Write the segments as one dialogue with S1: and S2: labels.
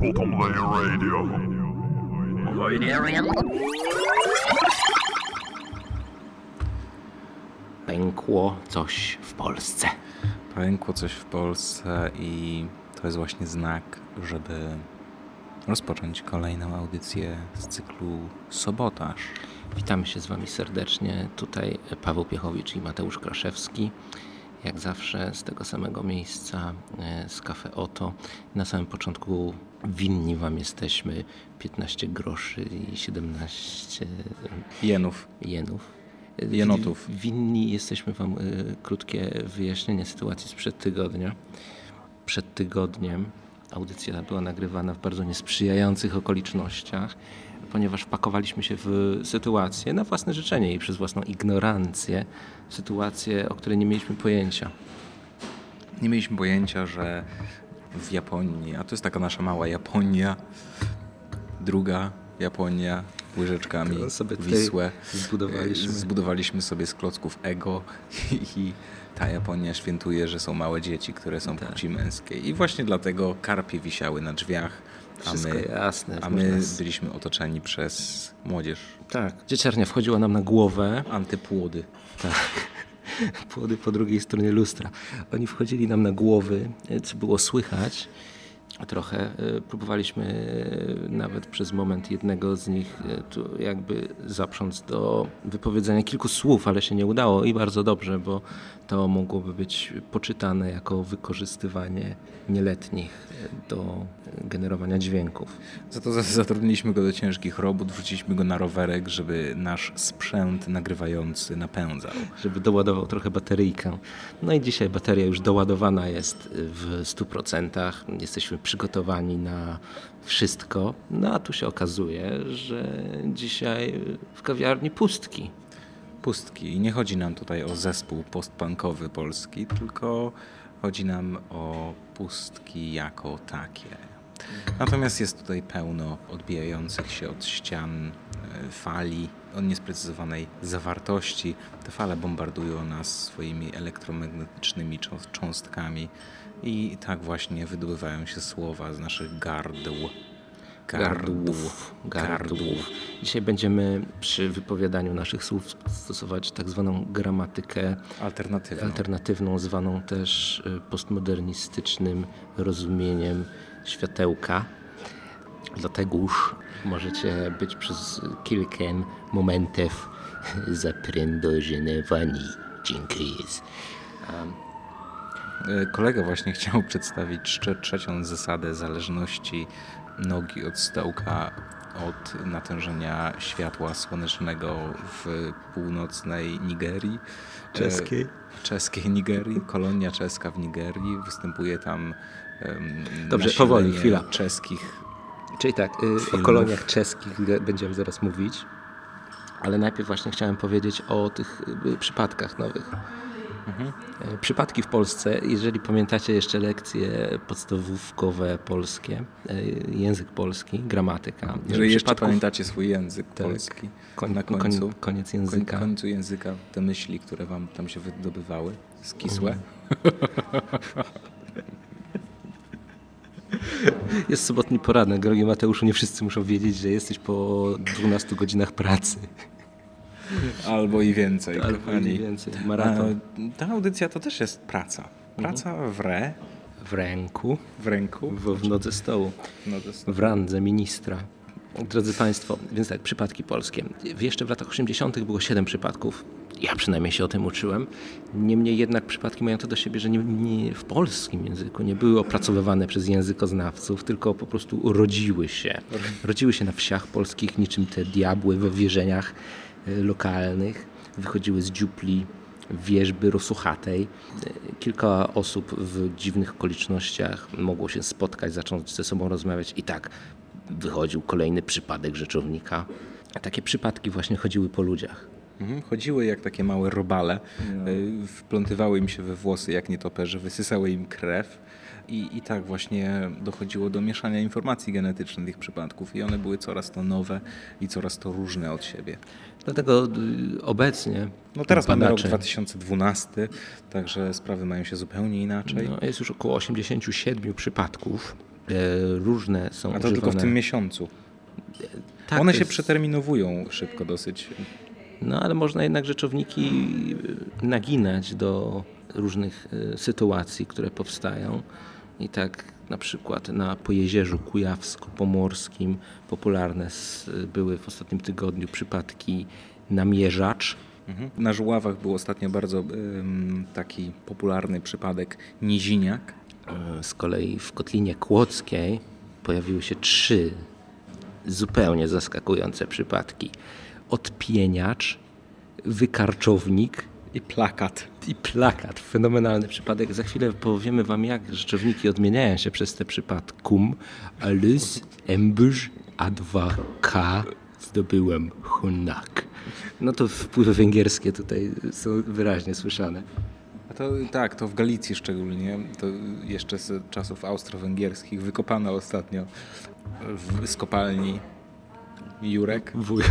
S1: Bottom Layer Radio.
S2: Pękło coś w Polsce.
S3: Pękło coś w Polsce i to jest właśnie znak, żeby rozpocząć kolejną audycję z cyklu Sobotaż.
S2: Witamy się z Wami serdecznie. Tutaj Paweł Piechowicz i Mateusz Kraszewski. Jak zawsze z tego samego miejsca, e, z Cafe Oto. Na samym początku winni Wam jesteśmy 15 groszy i 17
S3: Jenów.
S2: jenów.
S3: Jenotów.
S2: Winni jesteśmy Wam krótkie wyjaśnienie sytuacji sprzed tygodnia. Przed tygodniem audycja była nagrywana w bardzo niesprzyjających okolicznościach, ponieważ wpakowaliśmy się w sytuację na własne życzenie i przez własną ignorancję, sytuację, o której nie mieliśmy pojęcia.
S3: Nie mieliśmy pojęcia, że w Japonii, a to jest taka nasza mała Japonia, druga Japonia, łyżeczkami
S2: To sobie
S3: Wisłę.
S2: zbudowaliśmy.
S3: Zbudowaliśmy sobie z klocków ego i ta Japonia świętuje, że są małe dzieci, które są
S2: Tak.
S3: płci męskiej. I właśnie dlatego karpie wisiały na drzwiach, a
S2: Wszystko
S3: my,
S2: jasne.
S3: a my
S2: z-
S3: byliśmy otoczeni przez młodzież.
S2: Tak. Dzieciarnia wchodziła nam na głowę.
S3: Antypłody.
S2: Tak. Płody po drugiej stronie lustra. Oni wchodzili nam na głowy, co było słychać. Trochę e, próbowaliśmy e, nawet przez moment jednego z nich e, tu jakby zaprząc do wypowiedzenia kilku słów, ale się nie udało i bardzo dobrze, bo to mogłoby być poczytane jako wykorzystywanie nieletnich do generowania dźwięków.
S3: Za to za- zatrudniliśmy go do ciężkich robót, wrzuciliśmy go na rowerek, żeby nasz sprzęt nagrywający napędzał.
S2: żeby doładował trochę bateryjkę. No i dzisiaj bateria już doładowana jest w 100%. Jesteśmy przygotowani na wszystko. No a tu się okazuje, że dzisiaj w kawiarni pustki.
S3: Pustki. I nie chodzi nam tutaj o zespół postpunkowy polski, tylko chodzi nam o pustki jako takie. Natomiast jest tutaj pełno odbijających się od ścian e, fali o niesprecyzowanej zawartości. Te fale bombardują nas swoimi elektromagnetycznymi cząst- cząstkami i tak właśnie wydobywają się słowa z naszych gardł.
S2: Gardłów. Gardłów. Dzisiaj będziemy przy wypowiadaniu naszych słów stosować tak zwaną gramatykę
S3: Alternatywną.
S2: alternatywną, zwaną też y, postmodernistycznym rozumieniem światełka. Dlategoż możecie być przez kilka momentów zaprędożenowani. Dziękuję.
S3: Kolega właśnie chciał przedstawić trze- trzecią zasadę zależności nogi od stołka od natężenia światła słonecznego w północnej Nigerii. E,
S2: Czeskiej.
S3: Czeskiej Nigerii. Kolonia czeska w Nigerii. Występuje tam
S2: Dobrze, powoli, chwila.
S3: czeskich
S2: Czyli tak, y, o
S3: Filmów.
S2: koloniach czeskich będziemy zaraz mówić, ale najpierw właśnie chciałem powiedzieć o tych y, przypadkach nowych. Y, Przypadki w Polsce, jeżeli pamiętacie jeszcze lekcje podstawówkowe polskie, y, język polski, gramatyka.
S3: Jeżeli jeszcze pamiętacie swój język
S2: Tak.
S3: polski,
S2: Koń-
S3: na
S2: koń-
S3: końcu,
S2: koniec
S3: koń-
S2: języka.
S3: końcu języka, te myśli, które wam tam się wydobywały, skisłe.
S2: Jest sobotni poranek, drogi Mateuszu, nie wszyscy muszą wiedzieć, że jesteś po 12 godzinach pracy.
S3: Albo i więcej,
S2: Albo
S3: kochani.
S2: i więcej. Maraton.
S3: A, Ta audycja to też jest praca. Praca w re,
S2: W ręku,
S3: w ręku,
S2: w, w nodze stołu.
S3: no to jest-
S2: w randze ministra. Drodzy Państwo, więc tak, przypadki polskie. Jeszcze w latach 80. było 7 przypadków. Ja przynajmniej się o tym uczyłem. Niemniej jednak przypadki mają to do siebie, że nie, nie, w polskim języku nie były opracowywane przez językoznawców, tylko po prostu urodziły się. Rodziły się na wsiach polskich, niczym te diabły we wierzeniach e, lokalnych. Wychodziły z dziupli wierzby rosuchatej. E, Kilka osób w dziwnych okolicznościach mogło się spotkać, zacząć ze sobą rozmawiać i tak wychodził kolejny przypadek rzeczownika. A takie przypadki właśnie chodziły po ludziach.
S3: Mhm, Chodziły jak takie małe robale,
S2: No.
S3: y, wplątywały im się we włosy jak nietoperze, wysysały im krew, I, I tak właśnie dochodziło do mieszania informacji genetycznych tych przypadków i one były coraz to nowe i coraz to różne od siebie.
S2: Dlatego y, obecnie.
S3: No teraz mamy rok
S2: badacze-
S3: 2012, także sprawy mają się zupełnie inaczej.
S2: No, jest już około 87 przypadków. E, różne są
S3: A to
S2: używane.
S3: tylko w tym miesiącu.
S2: Tak,
S3: One się
S2: jest-
S3: przeterminowują szybko dosyć.
S2: No ale można jednak rzeczowniki naginać do różnych y, sytuacji, które powstają. I tak na przykład na Pojezierzu Kujawsko-Pomorskim popularne s- były w ostatnim tygodniu przypadki namierzacz.
S3: Mhm. Na Żuławach był ostatnio bardzo taki popularny przypadek niziniak.
S2: Y, Z kolei w Kotlinie Kłodzkiej pojawiły się trzy zupełnie zaskakujące przypadki. Odpieniacz, wykarczownik
S3: I plakat.
S2: i plakat. Fenomenalny przypadek. Za chwilę powiemy wam, jak rzeczowniki odmieniają się przez te przypadkum. Alys, embyż, a2k, zdobyłem hunak. No to wpływy węgierskie tutaj są wyraźnie słyszane.
S3: A to tak, to w Galicji szczególnie, to jeszcze z czasów austro-węgierskich, wykopano ostatnio w, z kopalni Jurek.
S2: Wuj.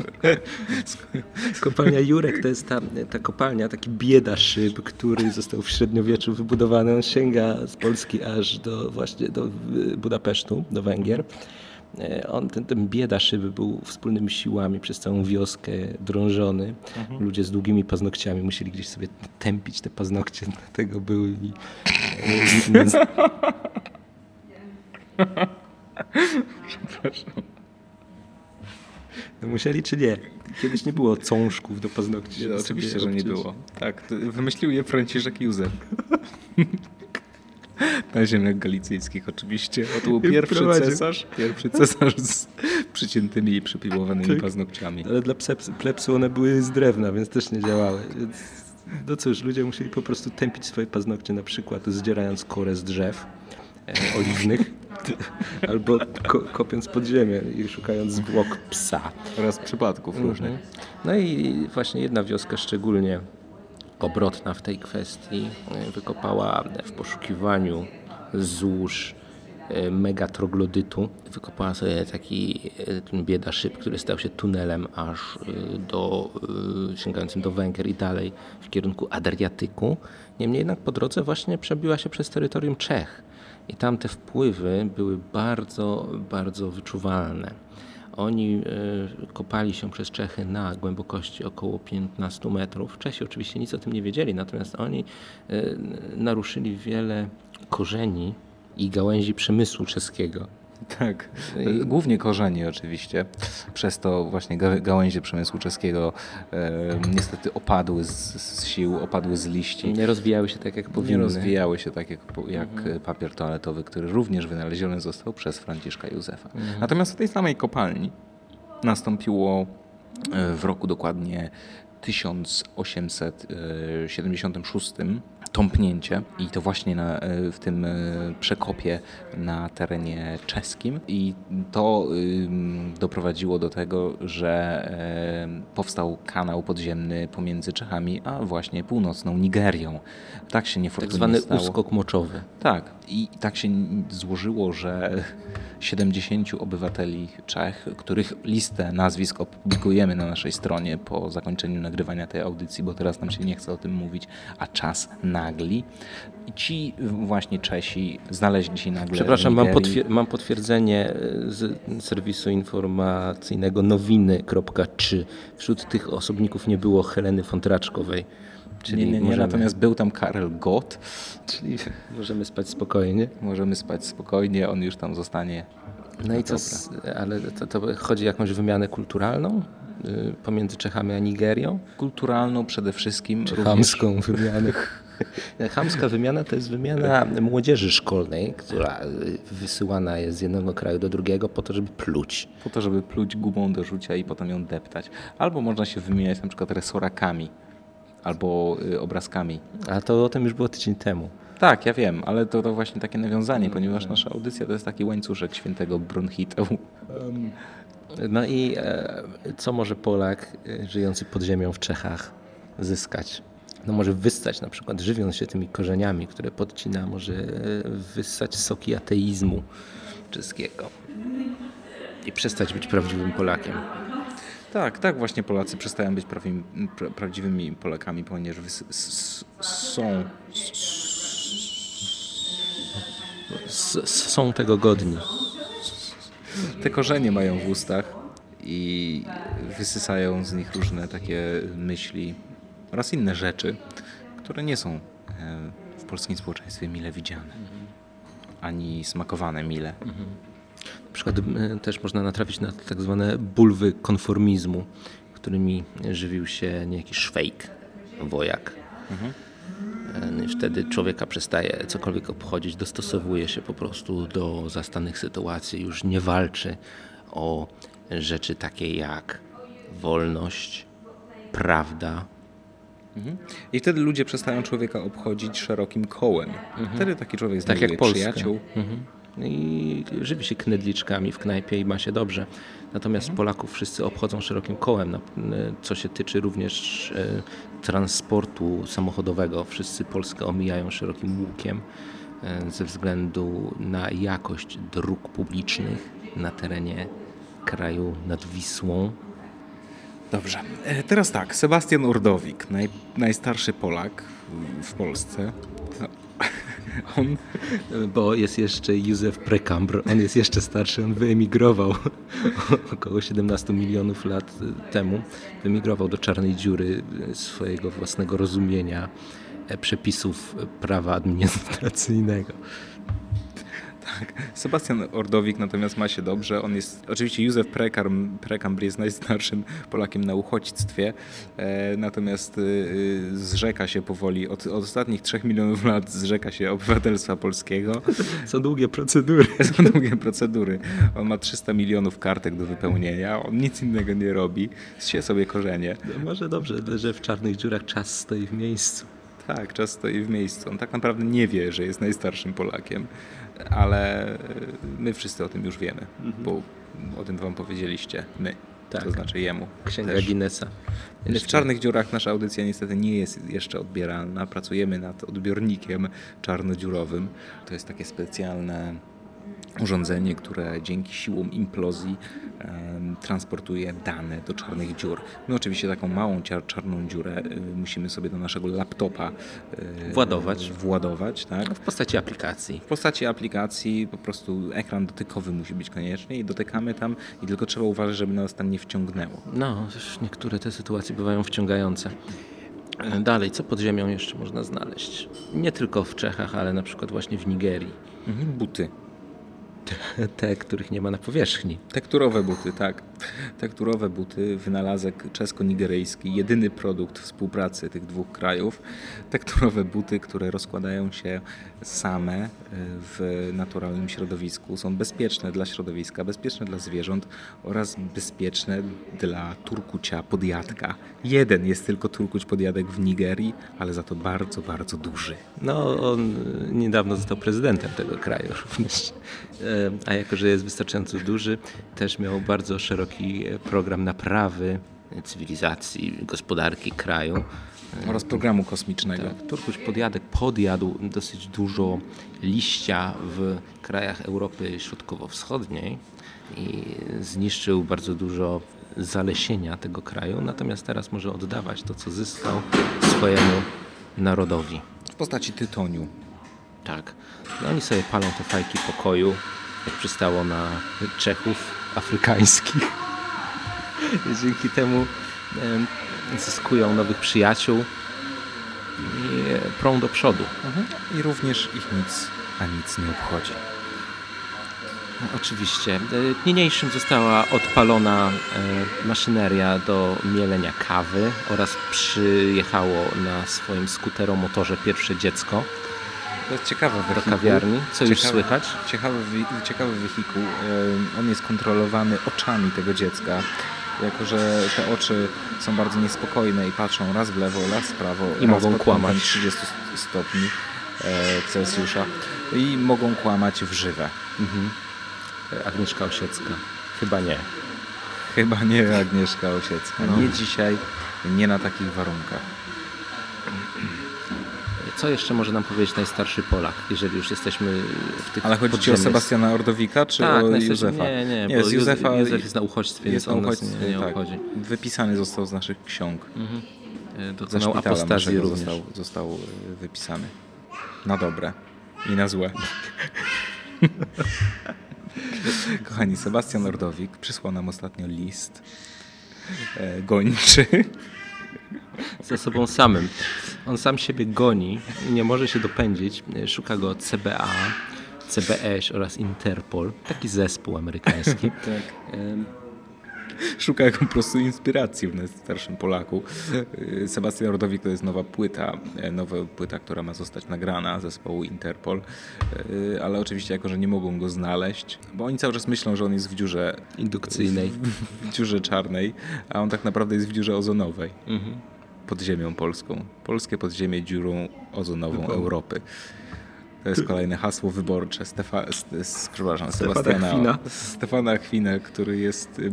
S2: Kopalnia Jurek to jest ta, ta kopalnia, taki bieda szyb, który został w średniowieczu wybudowany. On sięga z Polski aż do właśnie do Budapesztu, do Węgier. E, On, ten, ten bieda szyby był wspólnymi siłami przez całą wioskę drążony. Ludzie z długimi paznokciami musieli gdzieś sobie tępić te paznokcie, dlatego były i, e, No musieli czy nie? Kiedyś nie było cążków do paznokci.
S3: No, oczywiście, że nie było. Tak, wymyślił je Franciszek Józef. Na ziemiach galicyjskich oczywiście. O, to był pierwszy cesarz, pierwszy cesarz z przyciętymi i przypiłowanymi
S2: Tak.
S3: paznokciami.
S2: Ale dla plepsu one były z drewna, więc też nie działały. Więc, no cóż, ludzie musieli po prostu tępić swoje paznokcie, na przykład zdzierając korę z drzew e, oliwnych, albo ko- kopiąc pod ziemię i szukając zwłok psa.
S3: Oraz przypadków różnych.
S2: No i właśnie jedna wioska szczególnie obrotna w tej kwestii e, wykopała w poszukiwaniu złóż e, megatroglodytu. Wykopała sobie taki e, bieda szyb, który stał się tunelem aż do, sięgającym do Węgier i dalej w kierunku Adriatyku. Niemniej jednak po drodze właśnie przebiła się przez terytorium Czech. I tam te wpływy były bardzo, bardzo wyczuwalne. Oni e, kopali się przez Czechy na głębokości około 15 metrów. Czesi oczywiście nic o tym nie wiedzieli, natomiast oni e, naruszyli wiele korzeni i gałęzi przemysłu czeskiego.
S3: Tak, głównie korzenie oczywiście. Przez to właśnie ga- gałęzie przemysłu czeskiego e, niestety opadły z, z sił, opadły z liści.
S2: Nie rozwijały się tak, jak
S3: Nie
S2: powinny.
S3: rozwijały się tak jak, jak papier toaletowy, który również wynaleziony został przez Franciszka Józefa. Natomiast w tej samej kopalni nastąpiło e, w roku dokładnie 1876 tąpnięcie i to właśnie na, e, w tym e, przekopie na terenie czeskim i to doprowadziło do tego, że e, powstał kanał podziemny pomiędzy Czechami a właśnie północną Nigerią. Tak się
S2: Tak
S3: niefortunnie
S2: zwany
S3: stało.
S2: uskok moczowy.
S3: Tak. I tak się złożyło, że 70 obywateli Czech, których listę nazwisk opublikujemy na naszej stronie po zakończeniu nagrywania tej audycji, bo teraz nam się nie chce o tym mówić, a czas nagli. Ci właśnie Czesi znaleźli się nagle
S2: Przepraszam, mam, potwier- mam potwierdzenie z serwisu informacyjnego nowiny.3. Wśród tych osobników nie było Heleny Fontraczkowej. Czyli
S3: Nie, nie, nie,
S2: możemy,
S3: natomiast był tam Karel Gott.
S2: czyli możemy spać spokojnie.
S3: Możemy spać spokojnie, on już tam zostanie.
S2: No i co, z, ale to, to chodzi o jakąś wymianę kulturalną y, pomiędzy Czechami a Nigerią?
S3: Kulturalną przede wszystkim. Również-
S2: chamską wymianę? Chamska wymiana to jest wymiana młodzieży szkolnej, która wysyłana jest z jednego kraju do drugiego po to, żeby pluć.
S3: po to, żeby pluć gumą do rzucia i potem ją deptać. Albo można się wymieniać na przykład resorakami albo y, obrazkami.
S2: A to o tym już było tydzień temu.
S3: Tak, ja wiem, ale to, to właśnie takie nawiązanie, ponieważ nasza audycja to jest taki łańcuszek świętego bronchiteu.
S2: No i e, co może Polak e, żyjący pod ziemią w Czechach zyskać? no może wyssać na przykład, żywiąc się tymi korzeniami, które podcina, może e, wyssać soki ateizmu czeskiego i przestać być prawdziwym Polakiem.
S3: Tak, tak właśnie Polacy przestają być pra, prawdziwymi Polakami, ponieważ wys, s, są
S2: S są tego godni.
S3: te korzenie mają w ustach i wysysają z nich różne takie myśli oraz inne rzeczy, które nie są e, w polskim społeczeństwie mile widziane, ani smakowane mile.
S2: Na przykład też można natrafić na tak zwane bulwy konformizmu, którymi żywił się niejaki szwejk, wojak. E, no Wtedy człowieka przestaje cokolwiek obchodzić, dostosowuje się po prostu do zastanych sytuacji, już nie walczy o rzeczy takie jak wolność, prawda,
S3: Mhm. I wtedy ludzie przestają człowieka obchodzić szerokim kołem. Wtedy taki człowiek
S2: tak
S3: znajduje
S2: jak Polska.
S3: przyjaciół.
S2: Mhm. I żywi się knedliczkami w knajpie i ma się dobrze. Natomiast Polaków wszyscy obchodzą szerokim kołem, co się tyczy również e, transportu samochodowego. Wszyscy Polskę omijają szerokim łukiem e, ze względu na jakość dróg publicznych na terenie kraju nad Wisłą.
S3: Dobrze. E, Teraz tak, Sebastian Ordowik, naj, najstarszy Polak w Polsce. No, On
S2: Bo jest jeszcze Józef Prekambr, on jest jeszcze starszy, on wyemigrował około 17 milionów lat temu. Wyemigrował do czarnej dziury swojego własnego rozumienia e, przepisów prawa administracyjnego.
S3: Tak. Sebastian Ordowik natomiast ma się dobrze. On jest, oczywiście Józef Prekarm, Prekambr jest najstarszym Polakiem na uchodźstwie, e, natomiast e, e, zrzeka się powoli, od, od ostatnich trzech milionów lat zrzeka się obywatelstwa polskiego.
S2: Są długie procedury.
S3: Są długie procedury. On ma 300 milionów kartek do wypełnienia, on nic innego nie robi, zsie sobie korzenie.
S2: Może dobrze, że w czarnych dziurach czas stoi w miejscu.
S3: Tak, czas stoi w miejscu. On tak naprawdę nie wie, że jest najstarszym Polakiem, ale e, my wszyscy o tym już wiemy, bo o tym wam powiedzieliście my,
S2: Tak.
S3: to znaczy jemu.
S2: Księga
S3: też.
S2: Guinnessa.
S3: W czarnych dziurach nasza audycja niestety nie jest jeszcze odbieralna. Pracujemy nad odbiornikiem czarnodziurowym. To jest takie specjalne urządzenie, które dzięki siłom implozji transportuje dane do czarnych dziur. My oczywiście taką małą czarną dziurę y, musimy sobie do naszego laptopa y,
S2: Władować.
S3: władować tak?
S2: W postaci aplikacji.
S3: W postaci aplikacji po prostu ekran dotykowy musi być koniecznie i dotykamy tam i tylko trzeba uważać, żeby nas tam nie wciągnęło.
S2: No, też niektóre te sytuacje bywają wciągające. E, Dalej, co pod ziemią jeszcze można znaleźć? Nie tylko w Czechach, ale na przykład właśnie w Nigerii.
S3: Mhm, buty.
S2: Te, których nie ma na powierzchni.
S3: Tekturowe buty, tak. Tekturowe buty, wynalazek czesko-nigeryjski, jedyny produkt współpracy tych dwóch krajów. Tekturowe buty, które rozkładają się same y, w naturalnym środowisku. Są bezpieczne dla środowiska, bezpieczne dla zwierząt oraz bezpieczne dla turkucia podjadka. Jeden jest tylko turkuć podjadek w Nigerii, ale za to bardzo, bardzo duży.
S2: No, on e, niedawno został prezydentem tego kraju również. E, A jako, że jest wystarczająco duży, też miał bardzo szeroki e, program naprawy e, cywilizacji, gospodarki kraju.
S3: Oraz programu kosmicznego.
S2: Tak, Turkuś podjadek podjadł dosyć dużo liścia w krajach Europy Środkowo-Wschodniej i zniszczył bardzo dużo zalesienia tego kraju, natomiast teraz może oddawać to, co zyskał swojemu narodowi.
S3: W postaci tytoniu.
S2: Tak. No oni sobie palą te fajki pokoju, jak przystało na Czechów afrykańskich. I dzięki temu em, zyskują nowych przyjaciół i e, prą do przodu.
S3: I również ich nic, a nic nie obchodzi.
S2: Oczywiście. E, Niniejszym została odpalona e, maszyneria do mielenia kawy oraz przyjechało na swoim skuteromotorze pierwsze dziecko
S3: To jest ciekawe
S2: do kawiarni. Co już
S3: Ciekawe-
S2: słychać?
S3: Ciekawy, ciekawy wehikuł. Em, On jest kontrolowany oczami tego dziecka. Jako, że te oczy są bardzo niespokojne i patrzą raz w lewo, raz w prawo.
S2: I
S3: raz
S2: mogą
S3: pod
S2: kłamać.
S3: kątem 30 stopni e, Celsjusza. I mogą kłamać w żywe.
S2: E, Agnieszka Osiecka. Chyba nie.
S3: Chyba nie Agnieszka Osiecka.
S2: No.
S3: Nie dzisiaj, nie na takich warunkach.
S2: Co jeszcze może nam powiedzieć najstarszy Polak, jeżeli już jesteśmy w tych
S3: Ale chodzi ci o? Sebastiana Ordowika, czy
S2: tak,
S3: o Józefa?
S2: Nie, nie,
S3: nie
S2: bo
S3: Józefa
S2: Józef jest na uchodźstwie,
S3: jest
S2: więc on
S3: na
S2: nas
S3: uchodźstwie,
S2: nie, nie
S3: tak.
S2: obchodzi.
S3: Wypisany został z naszych ksiąg.
S2: E,
S3: Ze
S2: Dokonał apostazji również.
S3: został, został e, wypisany. Na dobre i na złe. Kochani, Sebastian Ordowik przysłał nam ostatnio list e, gończy.
S2: Ze sobą samym. On sam siebie goni, nie może się dopędzić. Szuka go CBA, CBS oraz Interpol. Taki zespół amerykański.
S3: Tak.
S2: Em,
S3: Szuka po prostu inspiracji w najstarszym Polaku. E, Sebastian Ordowik to jest nowa płyta, e, nowa płyta, która ma zostać nagrana zespołu Interpol, E, ale oczywiście jako, że nie mogą go znaleźć, bo oni cały czas myślą, że on jest w dziurze
S2: Indukcyjnej.
S3: w dziurze czarnej, a on tak naprawdę jest w dziurze ozonowej. Pod ziemią polską. Polskie podziemie dziurą ozonową Europy. To jest kolejne hasło wyborcze Stefa, przepraszam,
S2: Stefana
S3: Sebastiana
S2: Chwina.
S3: Stefana Chwinę, który jest y,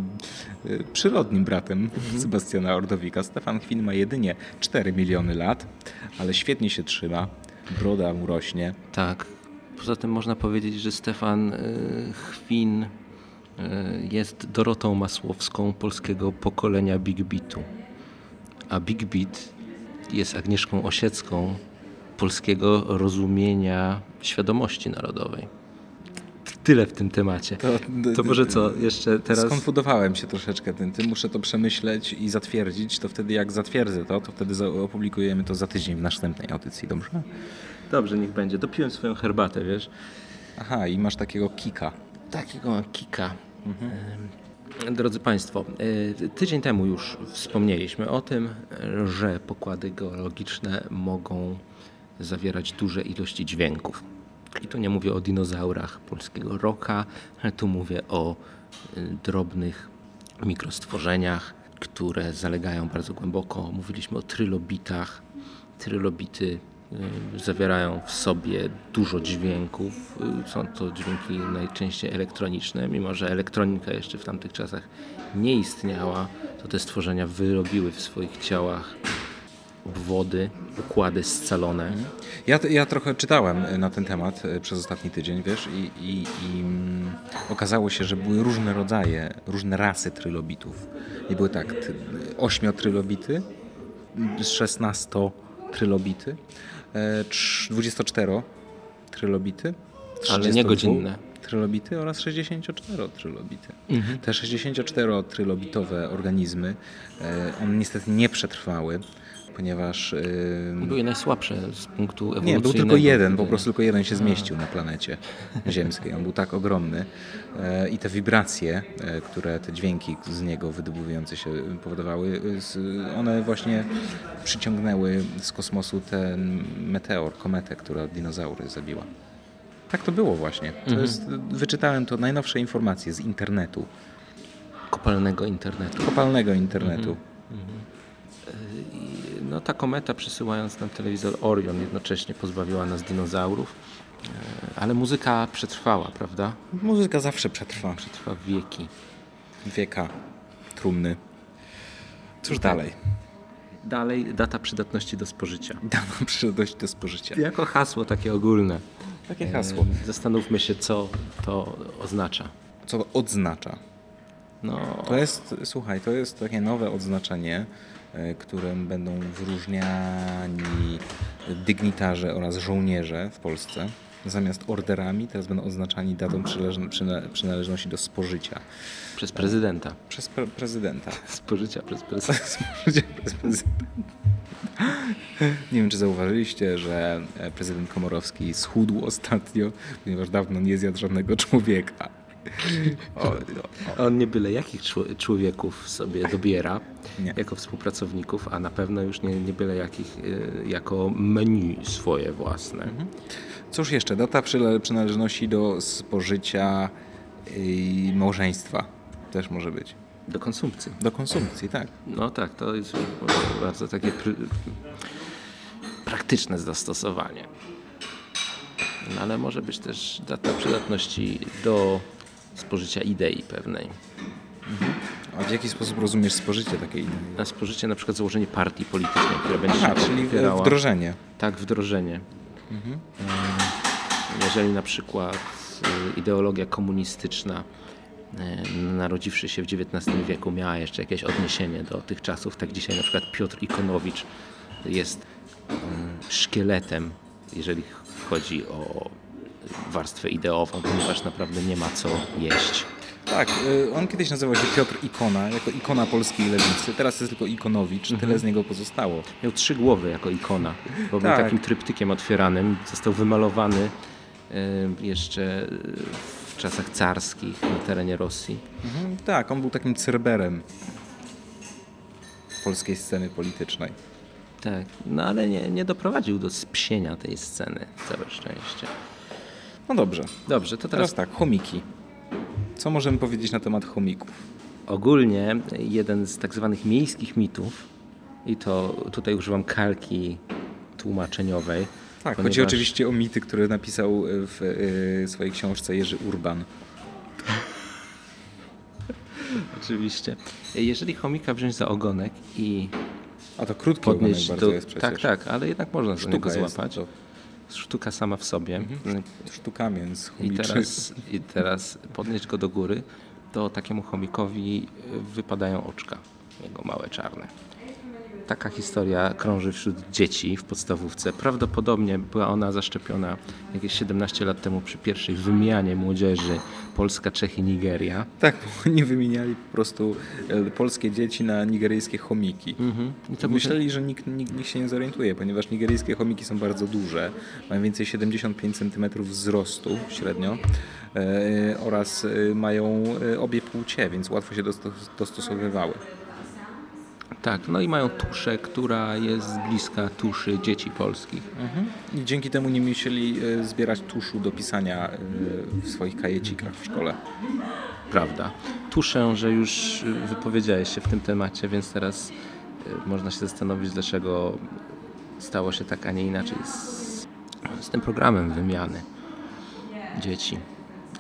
S3: y, przyrodnim bratem
S2: Mhm.
S3: Sebastiana Ordowika. Stefan Chwin ma jedynie 4 miliony lat, ale świetnie się trzyma. Broda mu rośnie.
S2: Tak. Poza tym można powiedzieć, że Stefan y, Chwin y, jest Dorotą Masłowską polskiego pokolenia Big Beatu. A Big Beat jest Agnieszką Osiecką polskiego rozumienia świadomości narodowej. Tyle w tym temacie.
S3: To-
S2: To może co, jeszcze teraz...
S3: Skonfudowałem się troszeczkę tym, tym. Muszę to przemyśleć i zatwierdzić. To wtedy jak zatwierdzę to, to wtedy opublikujemy to za tydzień w następnej audycji, dobrze?
S2: Dobrze, niech będzie. Dopiłem swoją herbatę, wiesz.
S3: Aha, i masz takiego kika.
S2: Takiego kika. Em, Drodzy Państwo, e, tydzień temu już wspomnieliśmy o tym, że pokłady geologiczne mogą zawierać duże ilości dźwięków. I tu nie mówię o dinozaurach polskiego roka, tu mówię o e, drobnych mikrostworzeniach, które zalegają bardzo głęboko. Mówiliśmy o trylobitach. Trylobity y, zawierają w sobie dużo dźwięków. Y, Są to dźwięki najczęściej elektroniczne, mimo że elektronika jeszcze w tamtych czasach nie istniała, to te stworzenia wyrobiły w swoich ciałach obwody, układy scalone.
S3: Ja, ja trochę czytałem e, na ten temat e, przez ostatni tydzień, wiesz, i, i, i mm, okazało się, że były różne rodzaje, różne rasy trylobitów. I były tak, ty- ośmiotrylobity, 16 trylobity, e, 24 trylobity,
S2: Ale
S3: 32
S2: niegodzinne.
S3: Trylobity oraz 64 trylobity. Te 64 trylobitowe organizmy, one niestety nie przetrwały, ponieważ
S2: Były najsłabsze z punktu ewolucyjnego.
S3: nie, był tylko jeden, po prostu tylko jeden się zmieścił na planecie ziemskiej. On był tak ogromny e, i te wibracje, e, które te dźwięki z niego wydobywające się powodowały, e, one właśnie przyciągnęły z kosmosu ten meteor, kometę, która dinozaury zabiła. Tak to było właśnie. To jest, wyczytałem to najnowsze informacje z internetu,
S2: kopalnego internetu.
S3: kopalnego internetu.
S2: I, No, ta kometa przesyłając nam telewizor Orion jednocześnie pozbawiła nas dinozaurów, e, ale muzyka przetrwała, prawda?
S3: Muzyka zawsze przetrwa.
S2: Trwa wieki.
S3: Wieka, trumny. Cóż dalej?
S2: Dalej data przydatności do spożycia.
S3: Dano przyszłość do spożycia.
S2: Jako hasło takie ogólne.
S3: Takie hasło.
S2: E, Zastanówmy się, co to oznacza.
S3: Co to odznacza?
S2: No,
S3: To jest, słuchaj, to jest takie nowe odznaczenie, którym będą wyróżniani dygnitarze oraz żołnierze w Polsce. Zamiast orderami teraz będą oznaczani datą przynależn- przyna- przynależności do spożycia
S2: przez prezydenta.
S3: przez pre- prezydenta.
S2: Spożycia przez prezydenta.
S3: Spożycia przez prezydenta. Nie wiem, czy zauważyliście, że e, prezydent Komorowski schudł ostatnio, ponieważ dawno nie zjadł żadnego człowieka. O, o,
S2: On nie byle jakich czł- człowieków sobie dobiera
S3: Nie.
S2: jako współpracowników, a na pewno już nie, nie byle jakich e, jako menu swoje własne.
S3: Cóż jeszcze? Data przynależności do spożycia i małżeństwa też może być.
S2: Do konsumpcji.
S3: Do konsumpcji, tak.
S2: No tak, to jest bardzo takie pr- praktyczne zastosowanie. No, ale może być też data przydatności do spożycia idei pewnej.
S3: A w jaki sposób rozumiesz spożycie takiej idei?
S2: Na spożycie na przykład założenie partii politycznej, która będzie
S3: Aha,
S2: się
S3: czyli
S2: opierała.
S3: wdrożenie.
S2: Tak, wdrożenie. Mm, Jeżeli na przykład y, ideologia komunistyczna, narodziwszy się w XIX wieku, miała jeszcze jakieś odniesienie do tych czasów, tak dzisiaj na przykład Piotr Ikonowicz jest szkieletem, jeżeli chodzi o warstwę ideową, ponieważ naprawdę nie ma co jeść.
S3: Tak, y, on kiedyś nazywał się Piotr Ikona, jako ikona polskiej lewicy. Teraz jest tylko Ikonowicz, tyle z niego pozostało.
S2: Miał trzy głowy jako ikona, bo był
S3: Tak.
S2: takim tryptykiem otwieranym. Został wymalowany y, jeszcze y, w czasach carskich na terenie Rosji.
S3: Mhm, tak, on był takim cerberem polskiej sceny politycznej.
S2: Tak, no ale nie, nie doprowadził do spsienia tej sceny, całe szczęście.
S3: No dobrze,
S2: Dobrze, to
S3: teraz
S2: teraz
S3: tak, chomiki. Co możemy powiedzieć na temat chomików?
S2: ogólnie jeden z tak zwanych miejskich mitów, i to tutaj używam kalki tłumaczeniowej.
S3: Tak, chodzi
S2: ponieważ-
S3: oczywiście o mity, które napisał w y, swojej książce Jerzy Urban.
S2: Oczywiście. Jeżeli chomika wziąć za ogonek i
S3: A to krótki ogonek
S2: podnieść
S3: bardzo
S2: do...
S3: jest przecież.
S2: Tak, tak, ale jednak można
S3: Sztuka jest
S2: złapać.
S3: to
S2: Sztuka sama w sobie.
S3: sztuka, więc
S2: I teraz, I teraz podnieść go do góry, to takiemu chomikowi wypadają oczka, jego małe czarne. Taka historia krąży wśród dzieci w podstawówce. Prawdopodobnie była ona zaszczepiona jakieś 17 lat temu przy pierwszej wymianie młodzieży Polska, Czechy, Nigeria.
S3: Tak, bo oni wymieniali po prostu e, polskie dzieci na nigeryjskie chomiki.
S2: Mhm. Był
S3: Myśleli, że nikt, nikt, nikt się nie zorientuje, ponieważ nigeryjskie chomiki są bardzo duże, mają więcej 75 cm wzrostu średnio e, oraz e, mają obie płcie, więc łatwo się dosto, dostosowywały.
S2: Tak, no i mają tuszę, która jest bliska tuszy dzieci polskich.
S3: I dzięki temu nie musieli e, zbierać tuszu do pisania e, w swoich kajecikach w szkole.
S2: Prawda. Tuszę, że już wypowiedziałeś się w tym temacie, więc teraz y, można się zastanowić, dlaczego stało się tak, a nie inaczej z, z tym programem wymiany dzieci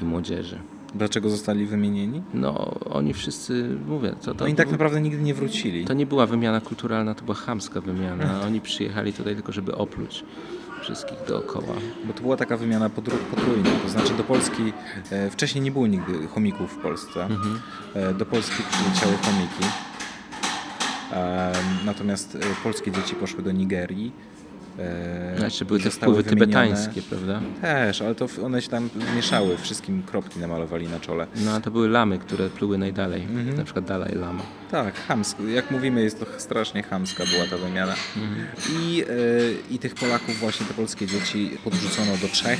S2: i młodzieży.
S3: Dlaczego zostali wymienieni?
S2: No, oni wszyscy, mówię, to, to,
S3: Oni tak naprawdę nigdy nie wrócili.
S2: to nie była wymiana kulturalna, to była chamska wymiana. Oni przyjechali tutaj tylko, żeby opluć wszystkich dookoła.
S3: Bo to była taka wymiana potrójna, to znaczy do Polski, e, wcześniej nie było nigdy chomików w Polsce, e, do Polski przyleciały chomiki, e, natomiast e, polskie dzieci poszły do Nigerii. E,
S2: jeszcze były te wpływy
S3: wymienione.
S2: tybetańskie, prawda?
S3: Też, ale to one się tam mieszały, wszystkim kropki namalowali na czole.
S2: No, a to były lamy, które pluły najdalej, na przykład Dalaj Lama.
S3: Tak, chamsko. Jak mówimy, jest to strasznie chamska była ta wymiana. I, e, I tych Polaków właśnie, te polskie dzieci podrzucono do Czech,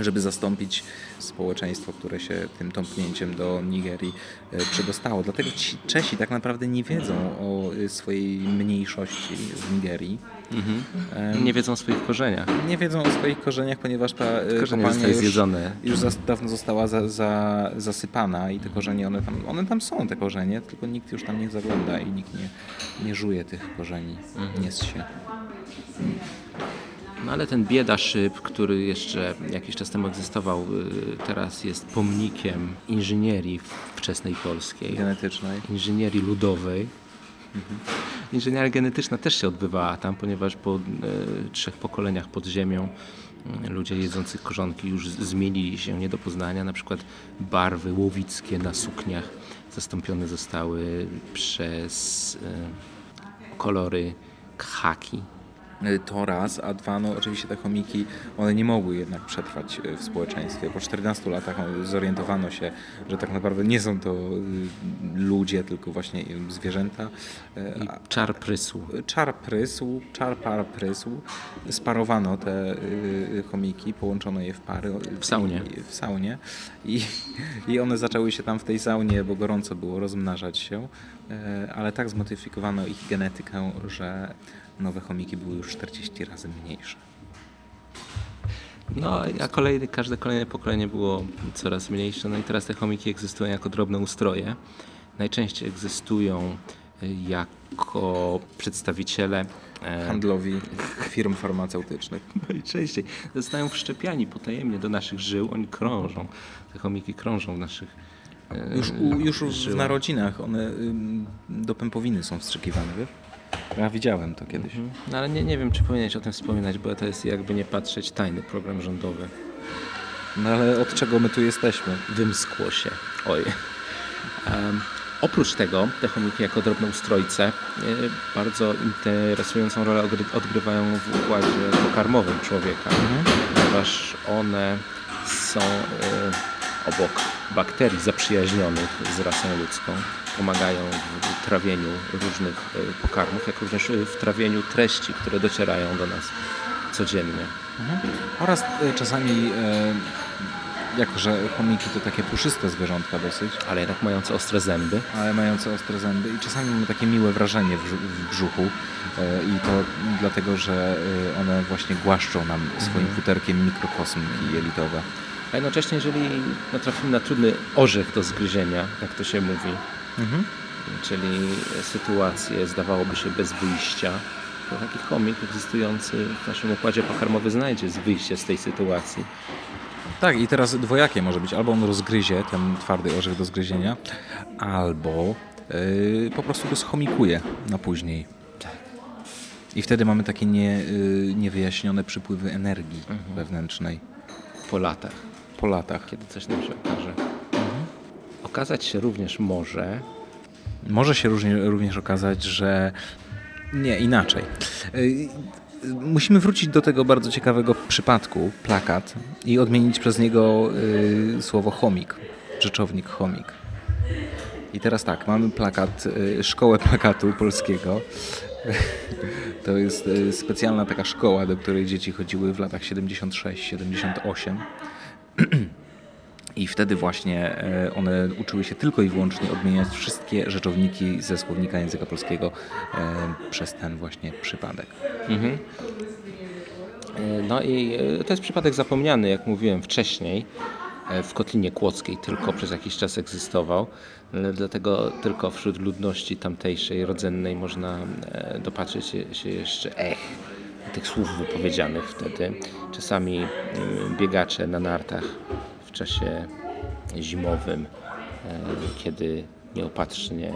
S3: żeby zastąpić społeczeństwo, które się tym tąpnięciem do Nigerii e, przedostało. Dlatego ci Czesi tak naprawdę nie wiedzą o e, swojej mniejszości w Nigerii. Em,
S2: Nie wiedzą o swoich korzeniach.
S3: nie wiedzą o swoich korzeniach, ponieważ ta e,
S2: Korzenie
S3: kopalnia już,
S2: zjedzone.
S3: już za, dawno została za, za, zasypana i te korzenie, one tam, one tam są, te korzenie, tylko nikt już tam nie zagląda i nikt nie, nie żuje tych korzeni, nie zsie. się.
S2: No ale ten bieda szyb, który jeszcze jakiś czas temu egzystował, y, teraz jest pomnikiem inżynierii wczesnej polskiej,
S3: Genetycznej.
S2: inżynierii ludowej. Inżynieria genetyczna też się odbywała tam, ponieważ po e, trzech pokoleniach pod ziemią e, ludzie jedzący korzonki już zmienili się nie do poznania. Na przykład barwy łowickie na sukniach zastąpione zostały przez e, kolory khaki.
S3: Y, To raz, a dwa, no oczywiście te chomiki, one nie mogły jednak przetrwać y, w społeczeństwie. Po 14 latach on- zorientowano się, że tak naprawdę nie są to y, ludzie, tylko właśnie zwierzęta.
S2: I czar prysł.
S3: czar prysł, czar par prysł. Sparowano te chomiki, połączono je w pary.
S2: W saunie.
S3: I, w saunie. I, I one zaczęły się tam w tej saunie, bo gorąco było, rozmnażać się. Ale tak zmodyfikowano ich genetykę, że nowe chomiki były już 40 razy mniejsze.
S2: No, a kolejny, każde kolejne pokolenie było coraz mniejsze. No i teraz te chomiki egzystują jako drobne ustroje. Najczęściej egzystują y, jako przedstawiciele e,
S3: Handlowi firm farmaceutycznych.
S2: Najczęściej zostają wszczepiani potajemnie do naszych żył. Oni krążą. Te chomiki krążą w naszych e,
S3: Już, u, już w narodzinach one do pępowiny są wstrzykiwane, wiesz? Ja widziałem to kiedyś.
S2: Mhm. No ale nie, nie wiem, czy powinieneś o tym wspominać, bo to jest jakby nie patrzeć tajny program rządowy.
S3: No ale od czego my tu jesteśmy?
S2: Wymskło się. Oj. Em, oprócz tego te chomiki jako drobnoustrojce e, bardzo interesującą rolę odgrywają w układzie pokarmowym człowieka, ponieważ one są e, obok bakterii zaprzyjaźnionych z rasą ludzką, pomagają w trawieniu różnych e, pokarmów, jak również w trawieniu treści, które docierają do nas codziennie.
S3: Oraz y, czasami, e, jako że chomiki to takie puszyste zwierzątka dosyć,
S2: Ale jednak mające ostre zęby,
S3: ale mające ostre zęby i czasami mamy takie miłe wrażenie w, brzu- w brzuchu e, i to dlatego, że e, one właśnie głaszczą nam swoim futerkiem mikrokosmki jelitowe.
S2: A jednocześnie, jeżeli natrafimy na trudny orzech do zgryzienia, jak to się mówi,
S3: Mhm.
S2: czyli sytuację zdawałoby się bez wyjścia, to taki chomik egzystujący w naszym układzie pokarmowym znajdzie z wyjście z tej sytuacji.
S3: Tak, i teraz dwojakie może być. Albo on rozgryzie ten twardy orzech do zgryzienia, albo yy, po prostu go schomikuje na później. I wtedy mamy takie nie, yy, niewyjaśnione przypływy energii wewnętrznej
S2: Po latach,
S3: po latach.
S2: kiedy coś nam się okaże. Okazać się również może,
S3: Może się również okazać, że nie, inaczej. Yy, Musimy wrócić do tego bardzo ciekawego przypadku, plakat, i odmienić przez niego yy, słowo chomik, rzeczownik chomik. I teraz tak, mamy plakat, y, szkołę plakatu polskiego. To jest y, specjalna taka szkoła, do której dzieci chodziły w latach 76-78. I wtedy właśnie e, one uczyły się tylko i wyłącznie odmieniać wszystkie rzeczowniki ze słownika języka polskiego e, przez ten właśnie przypadek.
S2: Mhm. E, No i to jest przypadek zapomniany, jak mówiłem wcześniej. W Kotlinie Kłodzkiej tylko przez jakiś czas egzystował, dlatego tylko wśród ludności tamtejszej, rodzennej można dopatrzeć się- jeszcze ech tych słów wypowiedzianych wtedy. Czasami mm, biegacze na nartach czasie zimowym, e, kiedy nieopatrznie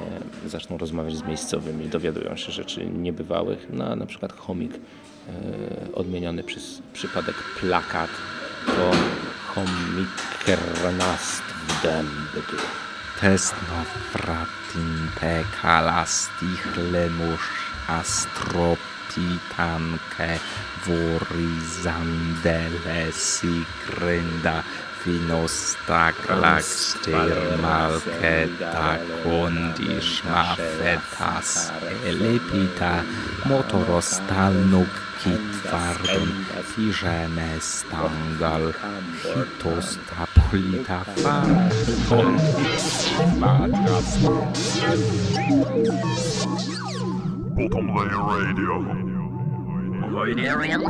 S2: zaczną rozmawiać z miejscowymi, dowiadują się rzeczy niebywałych. No, na przykład chomik e, odmieniony przez przypadek plakat to chomikernast w dęby.
S3: Test no fratin pekalastich lemusz astropitanke vorizandele sigrynda Svinostakrakstemalketa Kondishmafetas Elepita Motorostalnuk Kitvardon, Pijamestangal, Hitos Tapolita Fardon, Madras.
S1: Bottom Layer Radio.
S4: Layer Radio.